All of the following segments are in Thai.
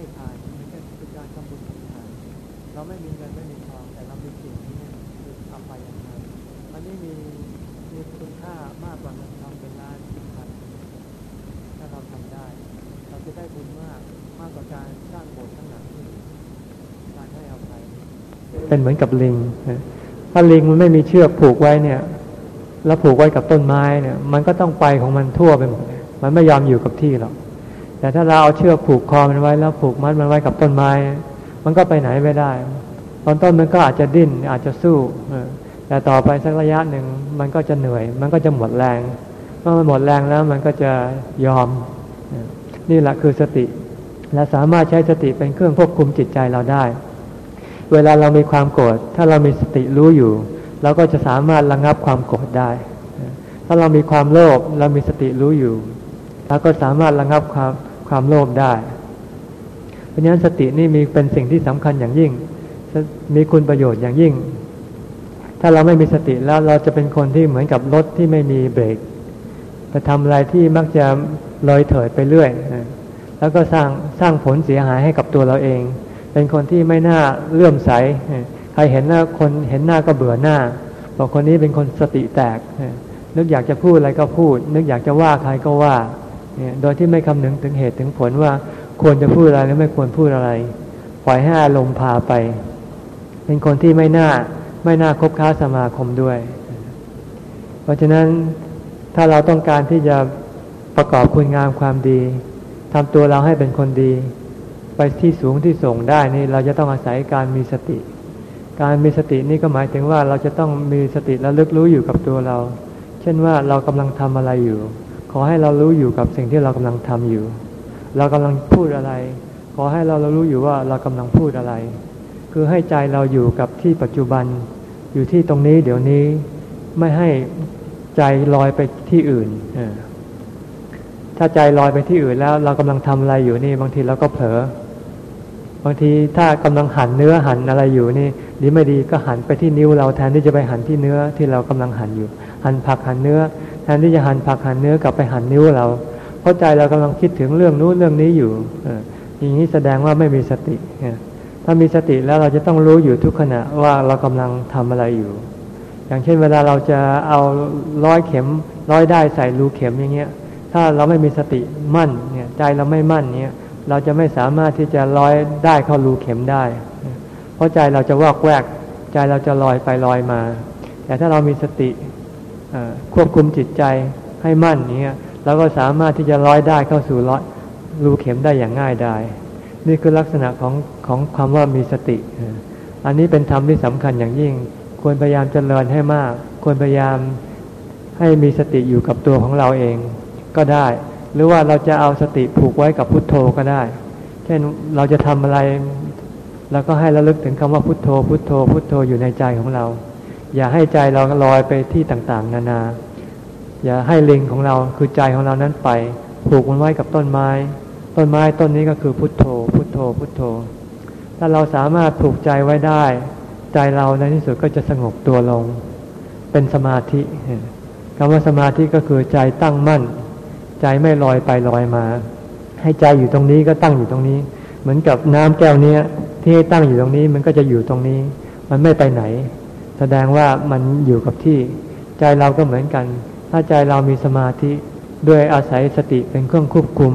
ให้ทานไม่ใช่เป็นการทำบุญทำทาน เราไม่มีเงินไม่มีทองแต่เรามีสิ่งนี้คืออภัยทานอันนี้มีมีคุณค่ามากกว่าเงินทองเป็นล้านสิบพันถ้าเราทำได้ เราจะได้บุญมากมากกว่าการสร้างโบสถ์ทั้งหลังที่การให้อภัยเป็นเหมือนกับลิงถ้าลิงมันไม่มีเชือกผูกไว้เนี่ย แล้วผูกไว้กับต้นไม้เนี่ย มันก็ต้องไปของมันทั่วไปหมดมันไม่ยอมอยู่กับที่หรอก แต่ถ้าเราเอาเชือกผูกคอมันไว้แล้วผูกมัดมันไว้กับต้นไม้ มันก็ไปไหนไม่ได้ ตอนต้นมันก็อาจจะดิ้นอาจจะสู้แต่ต่อไปสักระยะหนึ่งมันก็จะเหนื่อย มันก็จะหมดแรง เมื่อมันหมดแรงแล้วมันก็จะยอม นี่แหละคือสติ และสามารถใช้สติเป็นเครื่องควบคุมจิตใจเราได้ เวลาเรามีความโกรธถ้าเรามีสติรู้อยู่เราก็จะสามารถระงับความโกรธได้ ถ้าเรามีความโลภเรามีสติรู้อยู่เราก็สามารถระงับความ ความโลภได้ เพราะฉะนั้นสตินี่มีเป็นสิ่งที่สำคัญอย่างยิ่ง มีคุณประโยชน์อย่างยิ่ง ถ้าเราไม่มีสติแล้วเราจะเป็นคนที่เหมือนกับรถที่ไม่มีเบรกไปทำอะไรที่มักจะลอยเถิดไปเรื่อย แล้วก็สร้างสร้างผลเสียหายให้กับตัวเราเอง เป็นคนที่ไม่น่าเลื่อมใส ใครเห็นหน้าคนเห็นหน้าก็เบื่อหน้า บอกคนนี้เป็นคนสติแตก นึกอยากจะพูดอะไรก็พูด นึกอยากจะว่าใครก็ว่า โดยที่ไม่คำนึงถึงเหตุถึงผลว่าควรจะพูดอะไรหรือไม่ควรพูดอะไร ปล่อยให้อารมณ์พาไป เป็นคนที่ไม่น่าไม่น่าคบค้าสมาคมด้วย เพราะฉะนั้นถ้าเราต้องการที่จะประกอบคุณงามความดีทำตัวเราให้เป็นคนดี ไปที่สูงที่ส่งได้นี่เราจะต้องอาศัยการมีสติ การมีสตินี่ก็หมายถึงว่าเราจะต้องมีสติและลึกรู้อยู่กับตัวเรา เช่นว่าเรากำลังทำอะไรอยู่ ขอให้เรารู้อยู่กับสิ่งที่เรากำลังทำอยู่ เรากำลังพูดอะไร ขอให้เราเรารู้อยู่ว่าเรากำลังพูดอะไร คือให้ใจเราอยู่กับที่ปัจจุบัน อยู่ที่ตรงนี้เดี๋ยวนี้ไม่ให้ใจลอยไปที่อื่น ถ้าใจลอยไปที่อื่นแล้วเรากำลังทำอะไรอยู่นี่ บางทีเราก็เผลอบางทีถ้ากำลังหั่นเนื้อหั่นอะไรอยู่นี่ดีไม่ดีก็หันไปที่นิ้วเราแทนที่จะไปหันที่เนื้อที่เรากำลังหั่นอยู่ หั่นผักหั่นเนื้อ นที่จะหันผักหันเนื้อกลับไปหันนิ้วเรา เพราะใจเรากำลังคิดถึงเรื่องนู้นเรื่องนี้อยู่อย่างนี้แสดงว่าไม่มีสติ ถ้ามีสติแล้วเราจะต้องรู้อยู่ทุกขณะว่าเรากำลังทำอะไรอยู่ อย่างเช่นเวลาเราจะเอาร้อยเข็มร้อยได้ใส่รูเข็มอย่างเงี้ย ถ้าเราไม่มีสติมั่นเนี่ยใจเราไม่มั่นเนี่ยเราจะไม่สามารถที่จะร้อยได้เข้ารูเข็มได้ เพราะใจเราจะวอกแวก ใจเราจะลอยไปลอยมา แต่ถ้าเรามีสติ ควบคุมจิตใจให้มั่นนี้เราก็สามารถที่จะร้อยได้เข้าสู่ร้อยรูเข็มได้อย่างง่ายได้นี่คือลักษณะของของความว่ามีสติ อันนี้เป็นธรรมที่สำคัญอย่างยิ่ง ควรพยายามเจริญให้มาก ควรพยายามให้มีสติอยู่กับตัวของเราเอง ก็ได้ หรือว่าเราจะเอาสติผูกไว้กับพุทโธก็ได้ เช่นเราจะทำอะไรเราก็ให้ระลึกถึงคำว่าพุทโธ พุทโธ พุทโธอยู่ในใจของเรา อย่าให้ใจเราลอยไปที่ต่างๆ นานา อย่าให้ลิงของเราคือใจของเรานั้นไปผูกมันไว้กับต้นไม้ ต้นไม้ต้นนี้ก็คือพุทโธ พุทโธ พุทโธ ถ้าเราสามารถผูกใจไว้ได้ ใจเราในที่สุดก็จะสงบตัวลง เป็นสมาธิคำว่าสมาธิก็คือใจตั้งมั่น ใจไม่ลอยไปลอยมา ให้ใจอยู่ตรงนี้ก็ตั้งอยู่ตรงนี้ เหมือนกับน้ำแก้วนี้ที่ให้ตั้งอยู่ตรงนี้มันก็จะอยู่ตรงนี้ มันไม่ไปไหน แสดงว่ามันอยู่กับที่ ใจเราก็เหมือนกัน ถ้าใจเรามีสมาธิด้วยอาศัยสติเป็นเครื่องควบคุม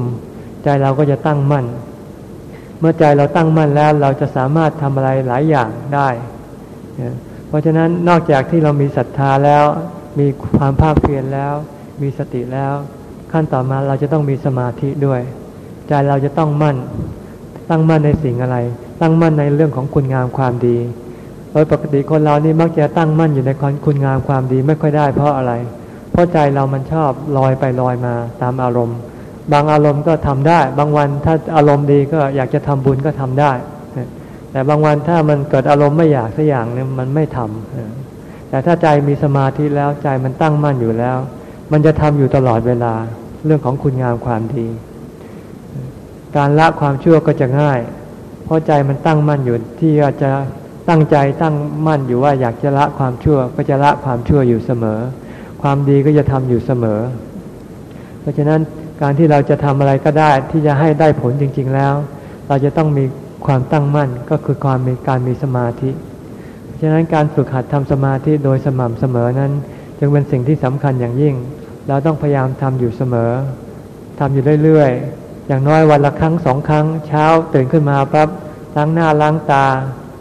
ใจเราก็จะตั้งมั่น เมื่อใจเราตั้งมั่นแล้วเราจะสามารถทำอะไรหลายอย่างได้ เพราะฉะนั้นนอกจากที่เรามีศรัทธาแล้ว มีความภาคเพียรแล้ว มีสติแล้ว ขั้นต่อมาเราจะต้องมีสมาธิด้วย ใจเราจะต้องมั่น ตั้งมั่นในสิ่งอะไร ตั้งมั่นในเรื่องของคุณงามความดี ดยปกติคนเรานี่มักจะตั้งมั่นอยู่ในคุณงามความดีไม่ค่อยได้เพราะอะไร เพราะใจเรามันชอบลอยไปลอยมาตามอารมณ์ บางอารมณ์ก็ทำได้ บางวันถ้าอารมณ์ดีก็อยากจะทำบุญก็ทำได้ แต่บางวันถ้ามันเกิดอารมณ์ไม่อยากสักอย่างเนี่ยมันไม่ทำแต่ถ้าใจมีสมาธิแล้วใจมันตั้งมั่นอยู่แล้ว มันจะทำอยู่ตลอดเวลาเรื่องของคุณงามความดี การละความชั่วก็จะง่าย เพราะใจมันตั้งมั่นอยู่ที่จะ ตั้งใจตั้งมั่นอยู่ว่าอยากจะละความชั่ว ก็จะละความชั่วอยู่เสมอ ความดีก็จะทำอยู่เสมอ เพราะฉะนั้นการที่เราจะทำอะไรก็ได้ที่จะให้ได้ผลจริง ๆแล้ว เราจะต้องมีความตั้งมั่นก็คือความมีการมีสมาธิ เพราะฉะนั้นการฝึกหัดทำสมาธิโดยสม่ำเสมอนั้น จึงเป็นสิ่งที่สำคัญอย่างยิ่ง เราต้องพยายามทำอยู่เสมอทำอยู่เรื่อยๆอย่างน้อยวันละครั้งสองครั้ง เช้าตื่นขึ้นมาปั๊บล้างหน้าล้างตา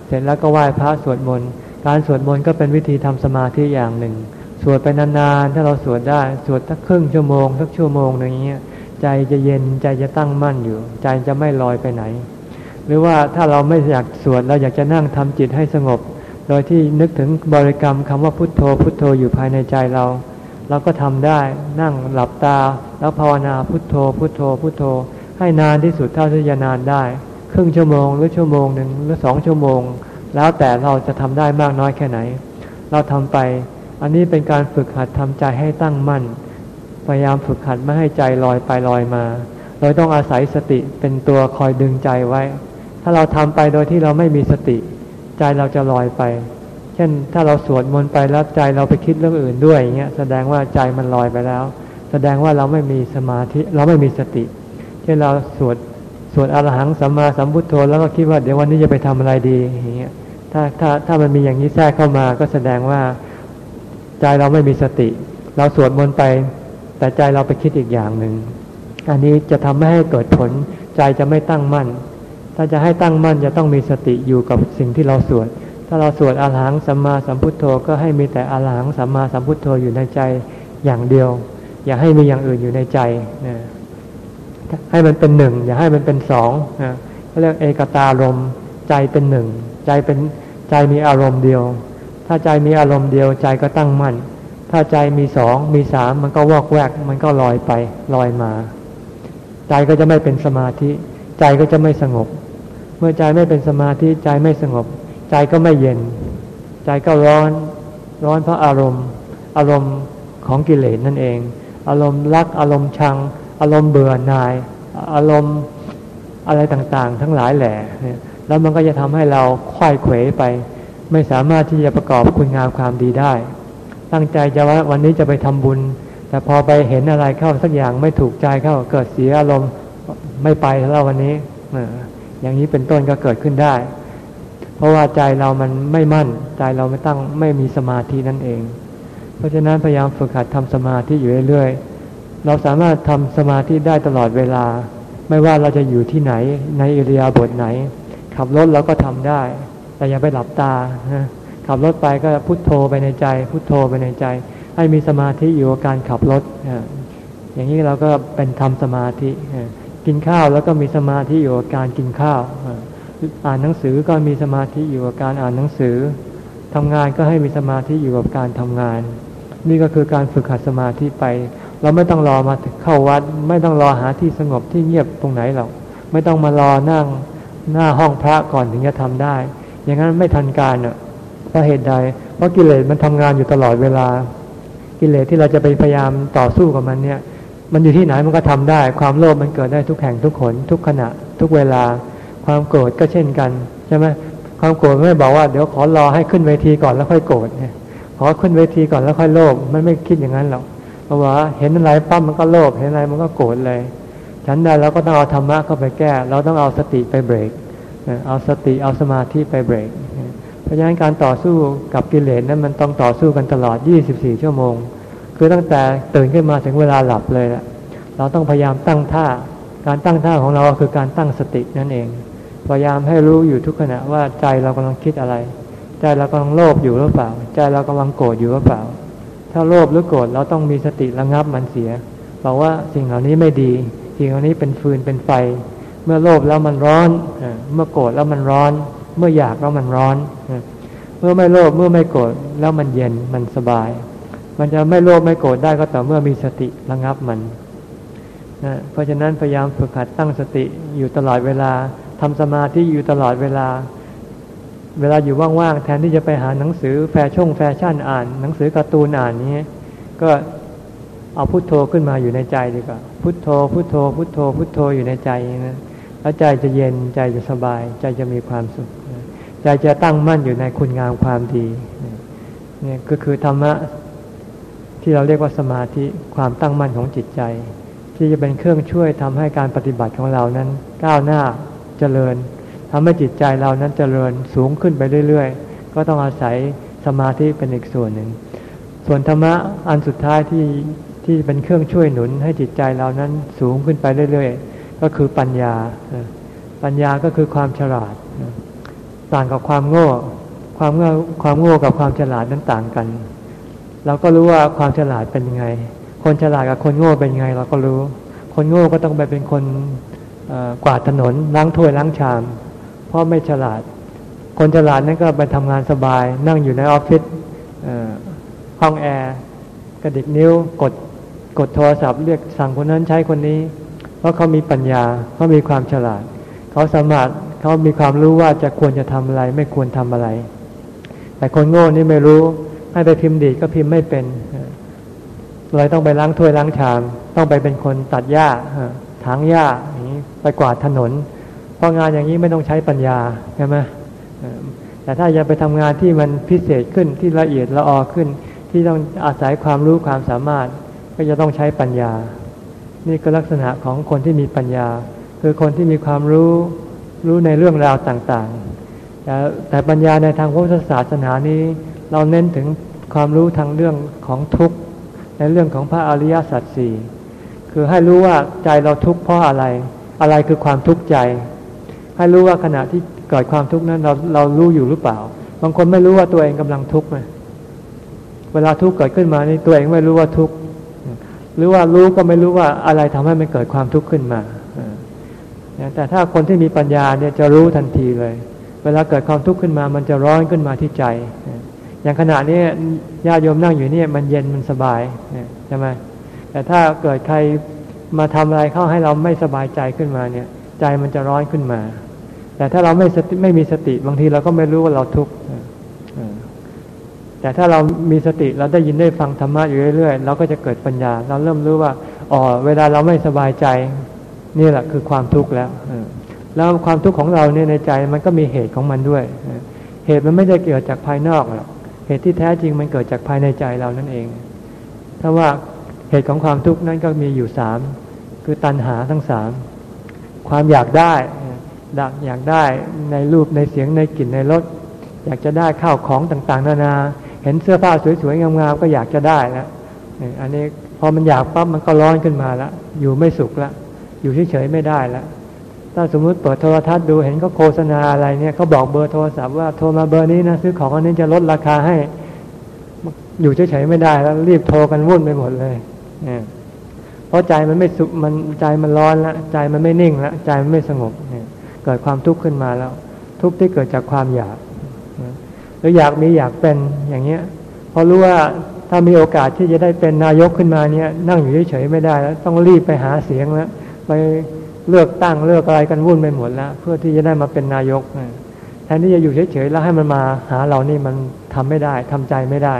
เสร็จแล้วก็ไหว้พระสวดมนต์การสวดมนต์ก็เป็นวิธีทำสมาธิอย่างหนึ่ง สวดไปนานๆถ้าเราสวดได้สวดสักครึ่งชั่วโมงสักชั่วโมงอย่างเงี้ยใจจะเย็นใจจะตั้งมั่นอยู่ ใจจะไม่ลอยไปไหน หรือว่าถ้าเราไม่อยากสวดเราอยากจะนั่งทำจิตให้สงบ โดยที่นึกถึงบริกรรมคำว่าพุทโธ พุทโธอยู่ภายในใจเรา เราก็ทำได้นั่งหลับตา แล้วภาวนาพุทโธ พุทโธ พุทโธ ให้นานที่สุดเท่าที่จะนานได้ ครึ่งชั่วโมงหรือชั่วโมงหนึ่งหรือสองชั่วโมง แล้วแต่เราจะทำได้มากน้อยแค่ไหน เราทำไป อันนี้เป็นการฝึกหัดทำใจให้ตั้งมั่น พยายามฝึกหัดไม่ให้ใจลอยไปลอยมา โดยต้องอาศัยสติเป็นตัวคอยดึงใจไว้ ถ้าเราทำไปโดยที่เราไม่มีสติ ใจเราจะลอยไป เช่นถ้าเราสวดมนต์ไปแล้วใจเราไปคิดเรื่องอื่นด้วยอย่างเงี้ยแสดงว่าใจมันลอยไปแล้ว แสดงว่าเราไม่มีสมาธิเราไม่มีสติเช่นเราสวด สวดอรหังสัมมาสัมพุทโธแล้วก็คิดว่าเดี๋ยววันนี้จะไปทำอะไรดีอย่างเงี้ยถ้าถ้าถ้ามันมีอย่างนี้แทรกเข้ามาก็แสดงว่าใจเราไม่มีสติ เราสวดมนต์ไป แต่ใจเราไปคิดอีกอย่างหนึ่งอันนี้จะทำให้เกิดผลใจจะไม่ตั้งมั่น ถ้าจะให้ตั้งมั่นจะต้องมีสติอยู่กับสิ่งที่เราสวด ถ้าเราสวดอรหังสัมมาสัมพุทโธก็ให้มีแต่อรหังสัมมาสัมพุทโธอยู่ในใจอย่างเดียว อย่าให้มีอย่างอื่นอยู่ในใจนะ ให้มันเป็นหนึ่งอย่าให้มันเป็นสองนะเขาเรียกเอกตารมใจเป็นหนึ่งใจเป็นใจมีอารมณ์เดียว ถ้าใจมีอารมณ์เดียวใจก็ตั้งมั่น ถ้าใจมีสองมีสามมันก็วอกแวก มันก็ลอยไปลอยมา ใจก็จะไม่เป็นสมาธิ ใจก็จะไม่สงบ เมื่อใจไม่เป็นสมาธิใจไม่สงบ ใจก็ไม่เย็น ใจก็ร้อนร้อนเพราะอารมณ์ อารมณ์ของกิเลสนั่นเอง อารมณ์รักอารมณ์ชัง อารมณ์เบื่อหน่าย อารมณ์อะไรต่างๆ ทั้งหลายแหล่แล้วมันก็จะทำให้เราควยเขวไป ไม่สามารถที่จะประกอบคุณงามความดีได้ ตั้งใจจะว่าวันนี้จะไปทำบุญ แต่พอไปเห็นอะไรเข้าสักอย่างไม่ถูกใจเข้าเกิดเสียอารมณ์ไม่ไปแล้ววันนี้อย่างนี้เป็นต้นก็เกิดขึ้นได้ เพราะว่าใจเรามันไม่มั่น ใจเราไม่ตั้งไม่มีสมาธินั่นเอง เพราะฉะนั้นพยายามฝึกหัดทำสมาธิอยู่เรื่อยๆ เราสามารถทำสมาธิได้ตลอดเวลา ไม่ว่าเราจะอยู่ที่ไหน ในอิริยาบถไหน ขับรถเราก็ทำได้ แต่อย่าไปหลับตาขับรถไปก็พุโทโธไปในใจ พุโทโธไปในใจ ให้มีสมาธิอยู่กับการขับรถอย่างนี้เราก็เป็นทำสมาธิกินข้าวแล้วก็มีสมาธิอยู่กับการกินข้าวอ่านหนังสือก็มีสมาธิอยู่กับการอ่านหนังสือทำงานก็ให้มีสมาธิอยู่กับการทำงาน นี่ก็คือการฝึกหัดสมาธิไป เราไม่ต้องรอมาเข้าวัด ไม่ต้องรอหาที่สงบที่เงียบตรงไหนหรอก ไม่ต้องมารอนั่งหน้าห้องพระก่อนถึงจะทำได้ อย่างนั้นไม่ทันการอะเพราะเหตุใด เพราะกิเลสมันทำงานอยู่ตลอดเวลา กิเลสที่เราจะไปพยายามต่อสู้กับมันเนี่ย มันอยู่ที่ไหนมันก็ทำได้ ความโลภมันเกิดได้ทุกแห่งทุกขนทุกขณะ ทุกเวลา ความโกรธก็เช่นกันใช่ไหมความโกรธไม่บอกว่าเดี๋ยวขอรอให้ขึ้นเวทีก่อนแล้วค่อยโกรธเนี่ยขอขึ้นเวทีก่อนแล้วค่อยโลภมันไม่คิดอย่างนั้นหรอก เพราะว่าเห็นอะไรปั๊บมันก็โลภเห็นอะไรมันก็โกรธเลยฉันใดเราก็ต้องเอาธรรมะเข้าไปแก้ เราต้องเอาสติไปเบรกเอาสติเอาสมาธิไปเบรกเพราะฉะนั้นการต่อสู้กับกิเลสนั้นมันต้องต่อสู้กันตลอด 24 ชั่วโมง คือตั้งแต่ตื่นขึ้นมาถึงเวลาหลับเลยละเราต้องพยายามตั้งท่า การตั้งท่าของเราคือการตั้งสตินั่นเอง พยายามให้รู้อยู่ทุกขณะว่าใจเรากำลังคิดอะไร ใจเรากำลังโลภอยู่หรือเปล่า ใจเรากำลังโกรธอยู่หรือเปล่า ถ้าโลภหรือโกรธเราต้องมีสติระงับมันเสียบอกว่าสิ่งเหล่านี้ไม่ดี สิ่งเหล่านี้เป็นฟืนเป็นไฟ เมื่อโลภแล้วมันร้อน เมื่อโกรธแล้วมันร้อน เมื่ออยากแล้วมันร้อน เมื่อไม่โลภเมื่อไม่โกรธแล้วมันเย็นมันสบาย มันจะไม่โลภไม่โกรธได้ก็ต่อเมื่อมีสติระงับมันนะเพราะฉะนั้นพยายามฝึกหัดตั้งสติอยู่ตลอดเวลาทำสมาธิอยู่ตลอดเวลา เวลาอยู่ว่างๆแทนที่จะไปหาหนังสือแฟชั่นแฟชั่นอ่าน หนังสือการ์ตูนอ่านนี้ก็เอาพุทโธขึ้นมาอยู่ในใจดีกว่าพุทโธ พุทโธ พุทโธ พุทโธอยู่ในใจนะแล้วใจจะเย็นใจจะสบาย ใจจะมีความสุข ใจจะตั้งมั่นอยู่ในคุณงามความดีนี่ก็คือธรรมะที่เราเรียกว่าสมาธิความตั้งมั่นของจิตใจ ที่จะเป็นเครื่องช่วยทำให้การปฏิบัติของเรานั้น ก้าวหน้าเจริญ ทำให้จิตใจเรานั้นเจริญสูงขึ้นไปเรื่อยๆ ก็ต้องอาศัยสมาธิเป็นอีกส่วนหนึ่ง ส่วนธรรมะอันสุดท้ายที่ที่เป็นเครื่องช่วยหนุนให้จิตใจเรานั้นสูงขึ้นไปเรื่อยๆ ก็คือปัญญา ปัญญาก็คือความฉลาด ต่างกับความโง่ ความโง่ความโง่กับความฉลาดนั้นต่างกัน เราก็รู้ว่าความฉลาดเป็นยังไง คนฉลาดกับคนโง่เป็นยังไง เราก็รู้ คนโง่ก็ต้องไปเป็นคนกวาดถนนล้างถ้วยล้างชาม เพราะไม่ฉลาด คนฉลาดนั่นก็ไปทำงานสบาย นั่งอยู่ในออฟฟิศห้องแอร์กระดิกนิ้วกดกดโทรศัพท์เรียกสั่งคนนั้นใช้คนนี้ เพราะเขามีปัญญาเขามีความฉลาด เขาสามารถเขามีความรู้ว่าจะควรจะทำอะไร ไม่ควรทำอะไร แต่คนโง่นี่ไม่รู้ให้ไปพิมพ์ดีก็พิมพ์ไม่เป็นเลยต้องไปล้างถ้วยล้างชาม ต้องไปเป็นคนตัดหญ้าถางหญ้าอย่างนี้ไปกวาดถนน ราะงานอย่างนี้ไม่ต้องใช้ปัญญาใช่ไหมแต่ถ้าอยากไปทำงานที่มันพิเศษขึ้นที่ละเอียดละออขึ้น ที่ต้องอาศัยความรู้ความสามารถ ก็จะต้องใช้ปัญญา นี่ก็ลักษณะของคนที่มีปัญญา คือคนที่มีความรู้รู้ในเรื่องราวต่างๆ แต่แต่ปัญญาในทางพุทธศาสนานี้ เราเน้นถึงความรู้ทางเรื่องของทุกข์ในเรื่องของพระอริยสัจสี่คือให้รู้ว่าใจเราทุกข์เพราะอะไร อะไรคือความทุกข์ใจ ให้รู้ว่าขณะที่เกิดความทุกข์นั้นเราเรารู้อยู่หรือเปล่า บางคนไม่รู้ว่าตัวเองกำลังทุกข์ไหมเวลาทุกข์เกิดขึ้นมานี่ตัวเองไม่รู้ว่าทุกข์หรือว่ารู้ก็ไม่รู้ว่าอะไรทำให้มันเกิดความทุกข์ขึ้นมาแต่ถ้าคนที่มีปัญญาเนี่ยจะรู้ทันทีเลย เวลาเกิดความทุกข์ขึ้นมา มันจะร้อนขึ้นมาที่ใจ อย่างขณะนี้ญาติโยมนั่งอยู่นี่มันเย็นมันสบายใช่ไหมแต่ถ้าเกิดใครมาทำอะไรเข้าให้เราไม่สบายใจขึ้นมาเนี่ย ใจมันจะร้อนขึ้นมา แต่ถ้าเราไม่สติไม่มีสติบางทีเราก็ไม่รู้ว่าเราทุกข์แต่ถ้าเรามีสติเราได้ยินได้ฟังธรรมะอยู่เรื่อยๆเราก็จะเกิดปัญญา เราเริ่มรู้ว่าอ๋อเวลาเราไม่สบายใจ นี่แหละคือความทุกข์แล้วแล้วความทุกข์ของเราเนี่ยในใจมันก็มีเหตุของมันด้วย เหตุมันไม่ได้เกิดจากภายนอกหรอกเหตุที่แท้จริงมันเกิดจากภายในใจเรานั่นเอง ถ้าว่าเหตุของความทุกข์นั้นก็มีอยู่สามคือตัณหาทั้งสามความอยากได้ ดักอยากได้ในรูปในเสียงในกลิ่นในรสอยากจะได้ข้าวของต่างๆ นานา เห็นเสื้อผ้าสวยๆงามๆก็อยากจะได้แล้วอันนี้พอมันอยากปั๊บมันก็ร้อนขึ้นมาล้วอยู่ไม่สุขล้วอยู่เฉยๆไม่ได้ล้วถ้าสมมุติเปิดโทรทัศน์ดูเห็นเขาโฆษณาอะไรเนี่ยเขาบอกเบอร์โทรศัพท์ว่าโทรมาเบอร์นี้นะซื้อของอันนี้จะลดราคาให้ อยู่เฉยๆไม่ได้แล้วรีบโทรกันวุ่นไปหมดเลยเนี่ยเพราะใจมันไม่สุขมันใจมันร้อนล้วใจมันไม่นิ่งล้วใจมันไม่สงบเนี่ย เกิดความทุกข์ขึ้นมาแล้ว ทุกข์ที่เกิดจากความอยากรืออยากมีอยากเป็นอย่างเงี้ยพอรู้ว่าถ้ามีโอกาสที่จะได้เป็นนายกขึ้นมาเนี่ยนั่งอยู่เฉยๆไม่ได้แล้วต้องรีบไปหาเสียงแล้วไปเลือกตั้งเลือกอะไรกันวุ่นไปหมดแล้ว เพื่อที่จะได้มาเป็นนายกแทนที่จะอยู่เฉยๆแล้วให้มันมาหาเรานี่มันทำไม่ได้ทำใจไม่ได้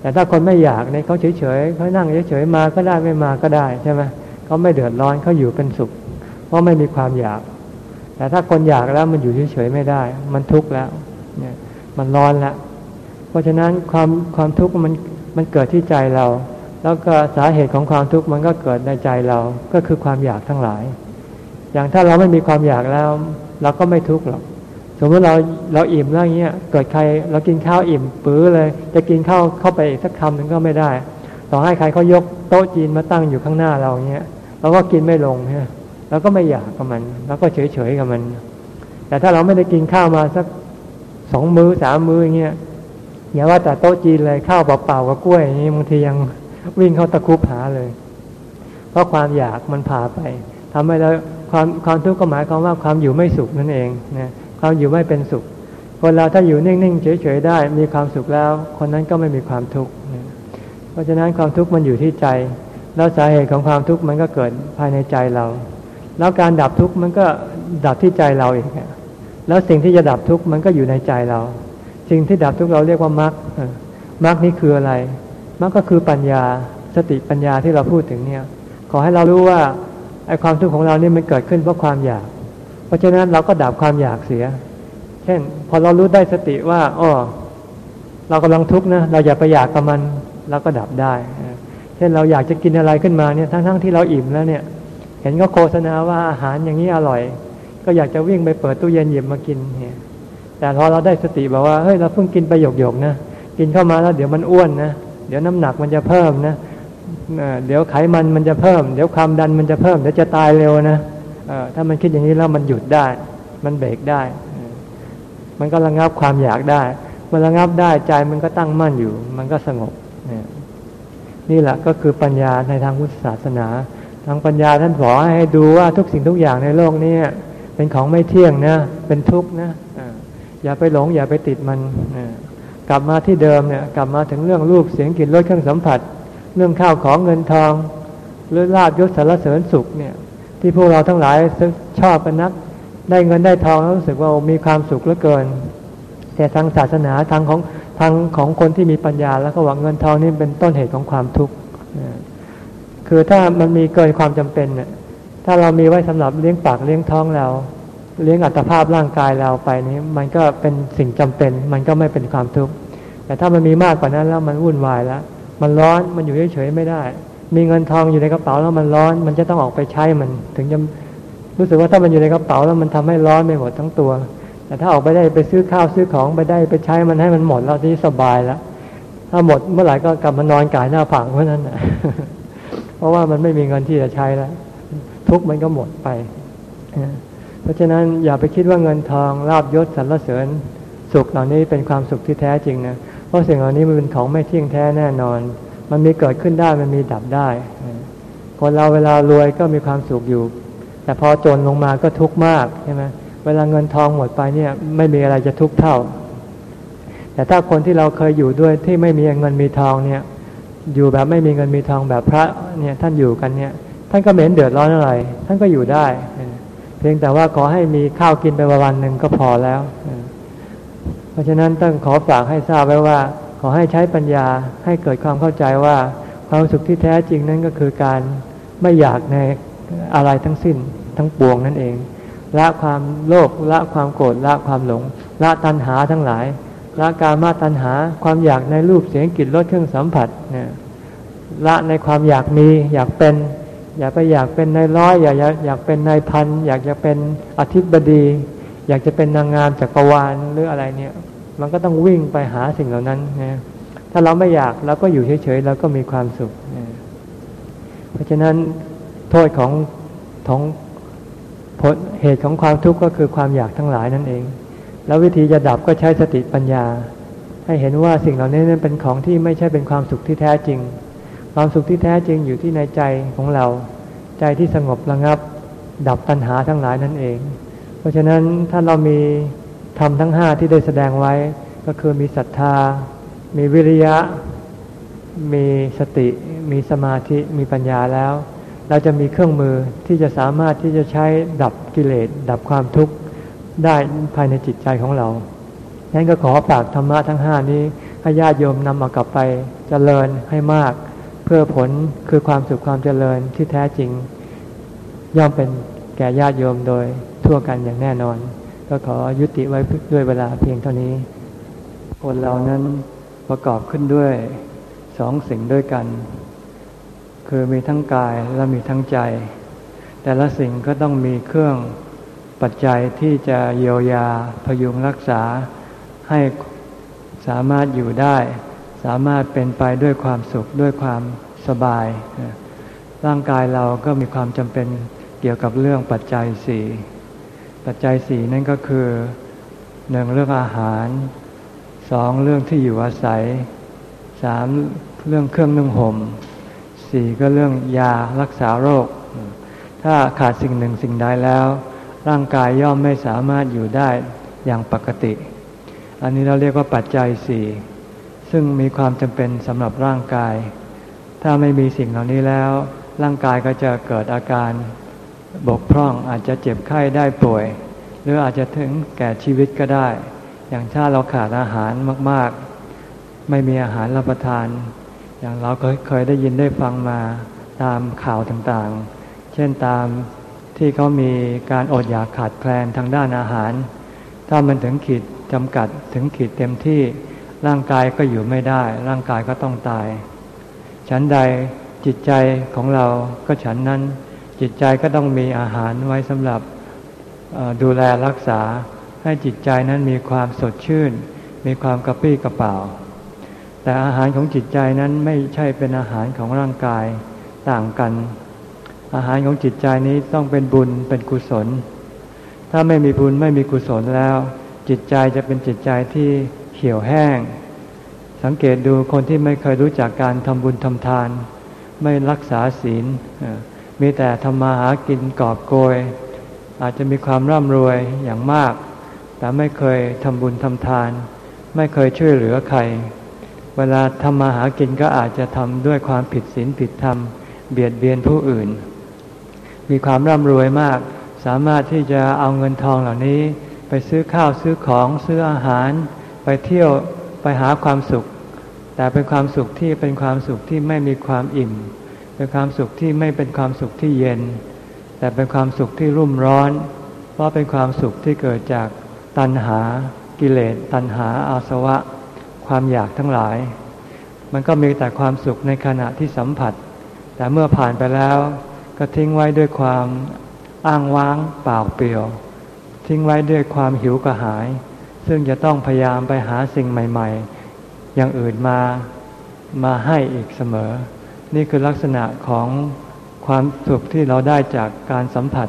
แต่ถ้าคนไม่อยากเนี่ยเขาเฉยๆเขานั่งเฉยๆมาก็ได้ไม่มาก็ได้ใช่ไหมเขาไม่เดือดร้อนเขาอยู่เป็นสุข เพราะไม่มีความอยาก แต่ถ้าคนอยากแล้วมันอยู่เฉยๆไม่ได้ มันทุกข์แล้วเนี่ยมันร้อนแล้วเพราะฉะนั้นความความทุกข์มันมันเกิดที่ใจเรา แล้วก็สาเหตุของความทุกข์มันก็เกิดในใจเราก็คือความอยากทั้งหลาย อย่างถ้าเราไม่มีความอยากแล้ว เราก็ไม่ทุกข์หรอกสมมติเราเราอิ่มแล้วเงี้ยเกิดใครเรากินข้าวอิ่มปื้อเลย จะกินข้าวเข้าไปอีกสักคำหนึ่งก็ไม่ได้ ต่อให้ใครเขายกโต๊ะจีนมาตั้งอยู่ข้างหน้าเราเงี้ยเราก็กินไม่ลงเนี่ย เราก็ไม่อยากกับมัน แล้วก็เฉยเฉยกับมัน แต่ถ้าเราไม่ได้กินข้าวมาสักสองมือสามมื้ออย่างเงี้ยอย่าว่าแต่โต๊ะจีนเลยข้าวเปล่าๆกับกล้วยอย่างนี้บางทียังวิ่งเข้าตะคุบหาเลย เพราะความอยากมันพาไปทำให้เราความความทุกข์ก็หมายความว่าความอยู่ไม่สุขนั่นเองนะความอยู่ไม่เป็นสุข คนเราถ้าอยู่นิ่งๆเฉยๆได้ มีความสุขแล้ว คนนั้นก็ไม่มีความทุกข์เพราะฉะนั้นความทุกข์มันอยู่ที่ใจ แล้วสาเหตุของความทุกข์มันก็เกิดภายในใจเรา แล้วการดับทุกข์มันก็ดับที่ใจเราเองแล้วสิ่งที่จะดับทุกข์มันก็อยู่ในใจเรา สิ่งที่ดับทุกข์เราเรียกว่ามรรคมรรคนี้คืออะไรมรรคก็คือปัญญาสติปัญญาที่เราพูดถึงเนี่ย ขอให้เรารู้ว่าไอ้ความทุกข์ของเราเนี่ยมันเกิดขึ้นเพราะความอยาก เพราะฉะนั้นเราก็ดับความอยากเสีย เช่น พอเรารู้ได้สติว่าอ๋อเรากำลังทุกข์นะเราอย่าไปอยากกับมันเราก็ดับได้ เช่นเราอยากจะกินอะไรขึ้นมาเนี่ยทั้งๆทที่เราอิ่มแล้วเนี่ย เห็นก็โฆษณาว่าอาหารอย่างนี้อร่อย ก็อยากจะวิ่งไปเปิดตู้เย็นหยิบมากินเนี่ยแต่พอเราได้สติบอกว่าเฮ้ยเราเพิ่งกินไปหยกๆนะกินเข้ามาแล้วเดี๋ยวมันอ้วนนะเดี๋ยวน้ำหนักมันจะเพิ่มนะเดี๋ยวไขมันมันจะเพิ่ม เดี๋ยวความดันมันจะเพิ่มเดี๋ยวจะตายเร็วนะถ้ามันคิดอย่างนี้แล้วมันหยุดได้ มันเบรกได้ มันก็ระงับความอยากได้มันระงับได้ใจมันก็ตั้งมั่นอยู่ มันก็สงบนี่แหละก็คือปัญญาในทางพุทธศาสนา ทางปัญญาท่านบอกให้ดูว่าทุกสิ่งทุกอย่างในโลกนี้เป็นของไม่เที่ยงนะเป็นทุกข์นะอย่าไปหลงอย่าไปติดมันกลับมาที่เดิมเนี่ยกลับมาถึงเรื่องรูปเสียงกลิ่นรสเครื่องสัมผัส เรื่องข้าวของเงินทองหรือลาบยศสารเสริญสุขเนี่ย ที่พวกเราทั้งหลายชอบกันนัก ได้เงินได้ทองแล้วรู้สึกว่ามีความสุขเหลือเกิน แต่ทางศาสนาทางของทางของคนที่มีปัญญาแล้วก็หวังเงินทองนี่เป็นต้นเหตุของความทุกข์ คือถ้ามันมีเกินความจำเป็นเนี่ยถ้าเรามีไว้สำหรับเลี้ยงปากเลี้ยงท้องเรา เลี้ยงอัตภาพร่างกายเราไปนี้ มันก็เป็นสิ่งจำเป็น มันก็ไม่เป็นความทุกข์แต่ถ้ามันมีมากกว่านั้นแล้วมันวุ่นวายแล้ว มันร้อนมันอยู่เฉยๆไม่ได้ มีเงินทองอยู่ในกระเป๋าแล้วมันร้อน มันจะต้องออกไปใช้มันถึงจะรู้สึกว่าถ้ามันอยู่ในกระเป๋าแล้วมันทำให้ร้อนไม่หมดทั้งตัว แต่ถ้าออกไปได้ไปซื้อข้าวซื้อของไปได้ไปใช้มันให้มันหมดแล้วที่สบายแล้วถ้าหมดเมื่อไหร่ก็กลับมานอนกายหน้าผังเพราะนั้นนะ เพราะว่ามันไม่มีเงินที่จะใช้แล้ว ทุกมันก็หมดไป เพราะฉะนั้นอย่าไปคิดว่าเงินทองลาบยศสรรเสริญสุขเหล่านี้เป็นความสุขที่แท้จริงนะเพราะสิ่งเหล่านี้มันเป็นของไม่เที่ยงแท้แน่นอน มันมีเกิดขึ้นได้มันมีดับได้ คนเราเวลารวยก็มีความสุขอยู่ แต่พอจนลงมาก็ทุกข์มากใช่ไหมเวลาเงินทองหมดไปเนี่ยไม่มีอะไรจะทุกข์เท่า แต่ถ้าคนที่เราเคยอยู่ด้วยที่ไม่มีเงินมีทองเนี่ย อยู่แบบไม่มีเงินมีทองแบบพระเนี่ยท่านอยู่กันเนี่ย ท่านก็ไม่เห็นเดือดร้อนอะไร ท่านก็อยู่ได้ เพียงแต่ว่าขอให้มีข้าวกินไปวันหนึ่งก็พอแล้ว เพราะฉะนั้นต้องขอฝากให้ทราบไว้ว่า ขอให้ใช้ปัญญาให้เกิดความเข้าใจว่าความสุขที่แท้จริงนั้นก็คือการไม่อยากในอะไรทั้งสิ้นทั้งปวงนั่นเองละความโลภละความโกรธละความหลงละตัณหาทั้งหลาย ละการมาตัณหาความอยากในรูปเสียงกลิ่นรสเครื่องสัมผัสเนี่ยละในความอยากมีอยากเป็น อย่าไปอยากเป็นนายร้อยอย่าอยากเป็นนายพัน อยากจะเป็นอธิบดี อยากจะเป็นนางงามจักรวาลหรืออะไรเนี่ย มันก็ต้องวิ่งไปหาสิ่งเหล่านั้นนะถ้าเราไม่อยากเราก็อยู่เฉยๆเราก็มีความสุขนะเพราะฉะนั้นโทษของของผลเหตุของความทุกข์ก็คือความอยากทั้งหลายนั่นเอง แล้ววิธีจะดับก็ใช้สติปัญญา ให้เห็นว่าสิ่งเหล่านี้นั้นเป็นของที่ไม่ใช่เป็นความสุขที่แท้จริง ความสุขที่แท้จริงอยู่ที่ในใจของเรา ใจที่สงบระงับ ดับตัณหาทั้งหลายนั่นเอง เพราะฉะนั้นถ้าเรามีทำทั้งห้าที่ได้แสดงไว้ ก็คือมีศรัทธา มีวิริยะ มีสติ มีสมาธิ มีปัญญาแล้ว เราจะมีเครื่องมือที่จะสามารถที่จะใช้ดับกิเลส ดับความทุกข์ ได้ภายในจิตใจของเรานั้นก็ขอฝากธรรมะทั้งห้านี้ให้ญาติโยมนำเอากลับไปเจริญให้มาก เพื่อผลคือความสุขความเจริญที่แท้จริง ย่อมเป็นแก่ญาติโยมโดยทั่วกันอย่างแน่นอน ก็ขอยุติไว้ด้วยเวลาเพียงเท่านี้ คนเรานั้นประกอบขึ้นด้วยสองสิ่งด้วยกัน คือมีทั้งกายและมีทั้งใจ แต่ละสิ่งก็ต้องมีเครื่อง ปัจจัยที่จะเยียวยาพยุงรักษาให้สามารถอยู่ได้ สามารถเป็นไปด้วยความสุขด้วยความสบาย ร่างกายเราก็มีความจำเป็นเกี่ยวกับเรื่องปัจจัยสี่ปัจจัยสี่นั่นก็คือหนึ่งเรื่องอาหารสองเรื่องที่อยู่อาศัยสามเรื่องเครื่องนึ่งห่มสี่ก็เรื่องยารักษาโรค ถ้าขาดสิ่งหนึ่งสิ่งใดแล้ว ร่างกายย่อมไม่สามารถอยู่ได้อย่างปกติ อันนี้เราเรียกว่าปัจจัยสี่ซึ่งมีความจำเป็นสำหรับร่างกาย ถ้าไม่มีสิ่งเหล่านี้แล้ว ร่างกายก็จะเกิดอาการบกพร่องอาจจะเจ็บไข้ได้ป่วย หรืออาจจะถึงแก่ชีวิตก็ได้ อย่างถ้าเราขาดอาหารมาก ๆ ไม่มีอาหารรับประทาน อย่างเราเคยได้ยินได้ฟังมาตามข่าวต่างๆ เช่นตาม ที่เขามีการอดอยากขาดแคลนทางด้านอาหาร ถ้ามันถึงขีดจำกัดถึงขีดเต็มที่ร่างกายก็อยู่ไม่ได้ ร่างกายก็ต้องตาย ฉันใดจิตใจของเราก็ฉันนั้นจิตใจก็ต้องมีอาหารไว้สำหรับดูแลรักษาให้จิตใจนั้นมีความสดชื่น มีความกระปี้กระเป๋า แต่อาหารของจิตใจนั้นไม่ใช่เป็นอาหารของร่างกายต่างกัน อาหารของจิตใจนี้ต้องเป็นบุญเป็นกุศล ถ้าไม่มีบุญไม่มีกุศลแล้ว จิตใจจะเป็นจิตใจที่เขียวแห้ง สังเกตดูคนที่ไม่เคยรู้จักการทำบุญทำทาน ไม่รักษาศีล มีแต่ทำมาหากินกอบโกย อาจจะมีความร่ำรวยอย่างมาก แต่ไม่เคยทำบุญทำทาน ไม่เคยช่วยเหลือใคร เวลาทำมาหากินก็อาจจะทำด้วยความผิดศีลผิดธรรม เบียดเบียนผู้อื่น มีความร่ำรวยมาก สามารถที่จะเอาเงินทองเหล่านี้ ไปซื้อข้าวซื้อของซื้ออาหาร ไปเที่ยวไปหาความสุข แต่เป็นความสุขที่เป็นความสุขที่ไม่มีความอิ่ม เป็นความสุขที่ไม่เป็นความสุขที่เย็น แต่เป็นความสุขที่รุ่มร้อน เพราะเป็นความสุขที่เกิดจากตัณหากิเลสตัณหาอาสวะ ความอยากทั้งหลาย มันก็มีแต่ความสุขในขณะที่สัมผัส แต่เมื่อผ่านไปแล้ว ก็ทิ้งไว้ด้วยความอ้างว้างเปล่าเปลี่ยว ทิ้งไว้ด้วยความหิวกระหาย ซึ่งจะต้องพยายามไปหาสิ่งใหม่ ๆ อย่างอื่นมามาให้อีกเสมอ นี่คือลักษณะของความสุขที่เราได้จากการสัมผัส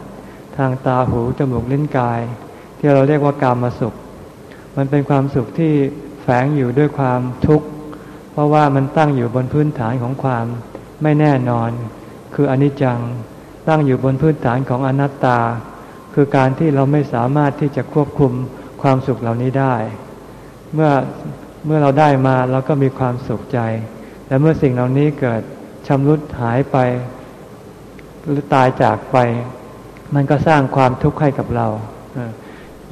ทางตาหูจมูกลิ้นกาย ที่เราเรียกว่ากามาสุข มันเป็นความสุขที่แฝงอยู่ด้วยความทุกข์ เพราะว่ามันตั้งอยู่บนพื้นฐานของความไม่แน่นอน คืออนิจจัง ตั้งอยู่บนพื้นฐานของอนัตตา คือการที่เราไม่สามารถที่จะควบคุมความสุขเหล่านี้ได้ เมื่อเมื่อเราได้มาเราก็มีความสุขใจ แต่เมื่อสิ่งเหล่านี้เกิดชำรุดหายไป หรือตายจากไป มันก็สร้างความทุกข์ให้กับเรา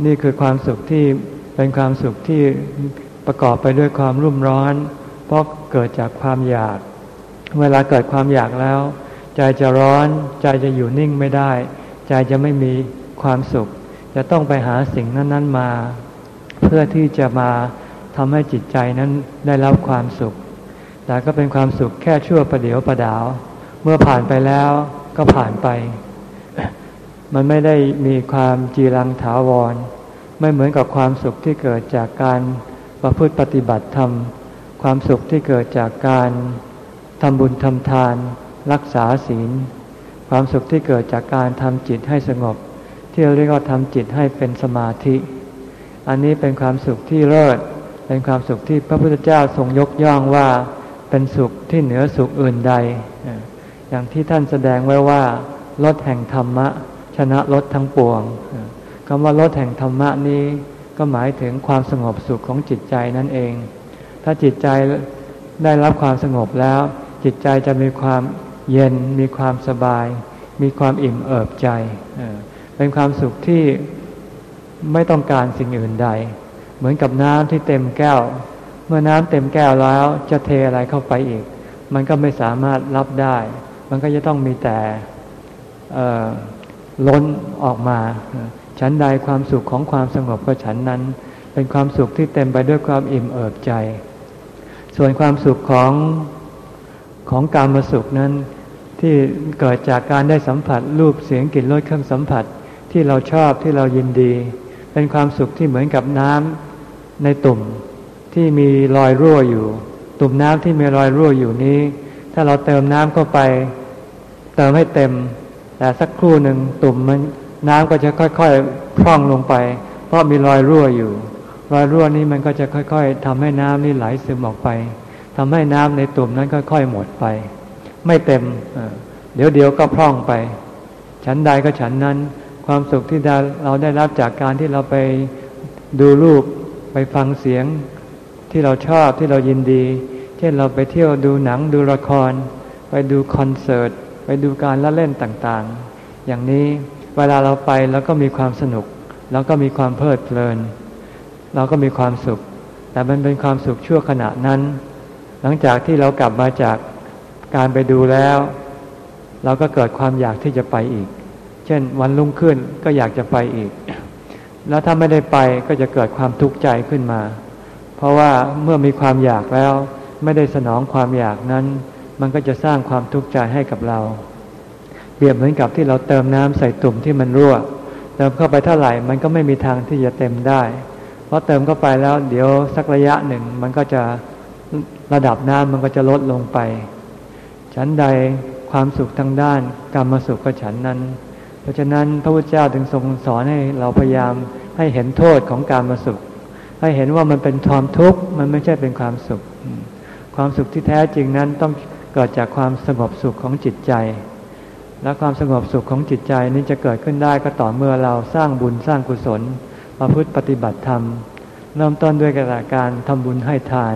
นี่คือความสุขที่เป็นความสุขที่ประกอบไปด้วยความรุ่มร้อน เพราะเกิดจากความอยาก เวลาเกิดความอยากแล้ว ใจจะร้อนใจจะอยู่นิ่งไม่ได้ ใจจะไม่มีความสุข จะต้องไปหาสิ่งนั้น ๆมา เพื่อที่จะมาทำให้จิตใจนั้นได้รับความสุข แต่ก็เป็นความสุขแค่ชั่วประเดียวประดาว เมื่อผ่านไปแล้วก็ผ่านไป มันไม่ได้มีความจีรังถาวร ไม่เหมือนกับความสุขที่เกิดจากการประพฤติปฏิบัติธรรม ความสุขที่เกิดจากการทำบุญทำทาน รักษาศีล ความสุขที่เกิดจากการทำจิตให้สงบ ที่เราเรียกว่าทำจิตให้เป็นสมาธิ อันนี้เป็นความสุขที่เลิศเป็นความสุขที่พระพุทธเจ้าทรงยกย่องว่าเป็นสุขที่เหนือสุขอื่นใด อย่างที่ท่านแสดงไว้ว่ารถแห่งธรรมะ ชนะรถทั้งปวงคำว่ารถแห่งธรรมะนี้ก็หมายถึงความสงบสุขของจิตใจนั่นเอง ถ้าจิตใจได้รับความสงบแล้ว จิตใจจะมีความ เย็นมีความสบาย มีความอิ่มเอิบใจ เป็นความสุขที่ไม่ต้องการสิ่งอื่นใด เหมือนกับน้ำที่เต็มแก้ว เมื่อน้ำเต็มแก้วแล้วจะเทอะไรเข้าไปอีก มันก็ไม่สามารถรับได้ มันก็จะต้องมีแต่ล้นออกมา ฉันใดความสุขของความสงบก็ฉันนั้น เป็นความสุขที่เต็มไปด้วยความอิ่มเอิบใจ ส่วนความสุขของของการมาสุขนั้น ที่เกิดจากการได้สัมผัสรูปเสียงกลิ่นรสเครื่องสัมผัสที่เราชอบที่เรายินดี เป็นความสุขที่เหมือนกับน้ำในตุ่มที่มีรอยรั่วอยู่ ตุ่มน้ำที่มีรอยรั่วอยู่นี้ ถ้าเราเติมน้ำเข้าไป เติมให้เต็ม แต่สักครู่หนึ่งตุ่มมันน้ำก็จะค่อยๆพร่องลงไป เพราะมีรอยรั่วอยู่ รอยรั่วนี้มันก็จะค่อย ๆทำให้น้ำนี่ไหลซึมออกไปทำให้น้ำในตุ่มนั้นค่อยๆหมดไป ไม่เต็ม เดี๋ยวเดี๋ยวก็พร่องไป ฉันใดก็ฉันนั้น ความสุขที่เราได้รับจากการที่เราไปดูรูปไปฟังเสียงที่เราชอบที่เรายินดี เช่นเราไปเที่ยวดูหนังดูละคร ไปดูคอนเสิร์ต ไปดูการละเล่นต่างๆ อย่างนี้เวลาเราไปเราก็มีความสนุกเราก็มีความเพลิดเพลิน เราก็มีความสุข แต่มันเป็นความสุขชั่วขณะนั้น หลังจากที่เรากลับมาจาก การไปดูแล้ว เราก็เกิดความอยากที่จะไปอีก เช่นวันรุ่งขึ้นก็อยากจะไปอีก แล้วถ้าไม่ได้ไปก็จะเกิดความทุกข์ใจขึ้นมา เพราะว่าเมื่อมีความอยากแล้ว ไม่ได้สนองความอยากนั้น มันก็จะสร้างความทุกข์ใจให้กับเรา เปรียบเหมือนกับที่เราเติมน้ำใส่ตุ่มที่มันรั่ว เติมเข้าไปเท่าไหร่มันก็ไม่มีทางที่จะเต็มได้ เพราะเติมเข้าไปแล้ว เดี๋ยวสักระยะหนึ่งมันก็จะระดับน้ำมันก็จะลดลงไป ฉันใดความสุขทางด้านกรรมสุขก็ฉันนั้น เพราะฉะนั้นพระพุทธเจ้าถึงทรงสอนให้เราพยายามให้เห็นโทษของการมาสุข ให้เห็นว่ามันเป็นความทุกข์มันไม่ใช่เป็นความสุข ความสุขที่แท้จริงนั้นต้องเกิดจากความสงบสุขของจิตใจ และความสงบสุขของจิตใจนี้จะเกิดขึ้นได้ก็ต่อเมื่อเราสร้างบุญสร้างกุศลประพฤติปฏิบัติธรรมเริ่มต้นด้วยการทำบุญให้ทาน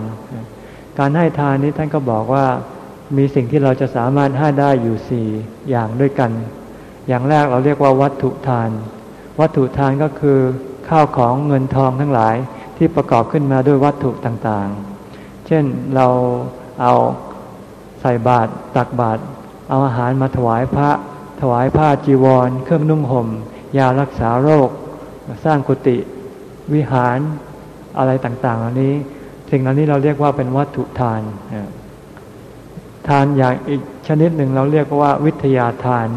การให้ทานนี้ท่านก็บอกว่า มีสิ่งที่เราจะสามารถให้ได้อยู่สี่อย่างด้วยกัน อย่างแรกเราเรียกว่าวัตถุทาน วัตถุทานก็คือข้าวของเงินทองทั้งหลายที่ประกอบขึ้นมาด้วยวัตถุต่างๆ เช่นเราเอาใส่บาตรตักบาตรเอาอาหารมาถวายพระ ถวายผ้าจีวร เครื่องนุ่งหม่ม ยารักษาโรค สร้างกุฏิวิหารอะไรต่างๆเหล่านี้ สิ่งเหล่านี้เราเรียกว่าเป็นวัตถุทาน ทานอย่างอีกชนิดหนึ่งเราเรียกว่าวิทยาทาน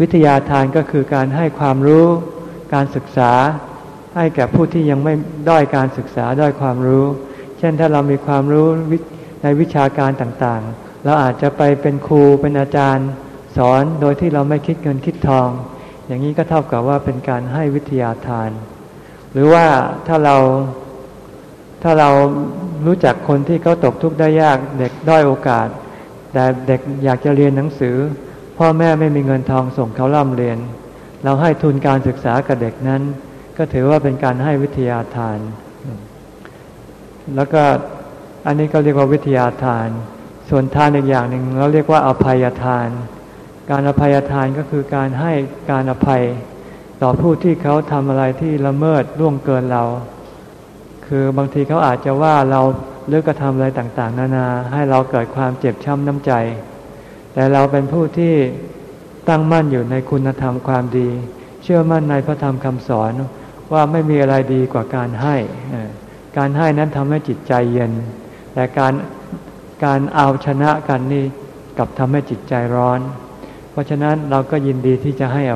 วิทยาทานก็คือการให้ความรู้การศึกษาให้แก่ผู้ที่ยังไม่ด้อยการศึกษาด้อยความรู้ เช่นถ้าเรามีความรู้ในวิชาการต่างๆ เราอาจจะไปเป็นครูเป็นอาจารย์ สอนโดยที่เราไม่คิดเงินคิดทอง อย่างนี้ก็เท่ากับว่าเป็นการให้วิทยาทาน หรือว่าถ้าเราถ้าเรารู้จักคนที่เขาตกทุกข์ได้ยากเด็กด้อยโอกาส แต่เด็กอยากจะเรียนหนังสือ พ่อแม่ไม่มีเงินทองส่งเขาล่ำเรียน เราให้ทุนการศึกษากับเด็กนั้น ก็ถือว่าเป็นการให้วิทยาทาน แล้วก็อันนี้ก็เรียกว่าวิทยาทาน ส่วนทานอีกอย่างหนึ่งเราเรียกว่าอภัยทาน การอภัยทานก็คือการให้การอภัย ต่อผู้ที่เขาทำอะไรที่ละเมิดล่วงเกินเรา คือบางทีเขาอาจจะว่าเรา หรือกระทำอะไรต่างๆ นานาให้เราเกิดความเจ็บช้ำน้ำใจ แต่เราเป็นผู้ที่ตั้งมั่นอยู่ในคุณธรรมความดี เชื่อมั่นในพระธรรมคำสอนว่าไม่มีอะไรดีกว่าการให้ การให้นั้นทำให้จิตใจเย็น แต่การการเอาชนะกันนี่กับทำให้จิตใจร้อน เพราะฉะนั้นเราก็ยินดีที่จะให้อ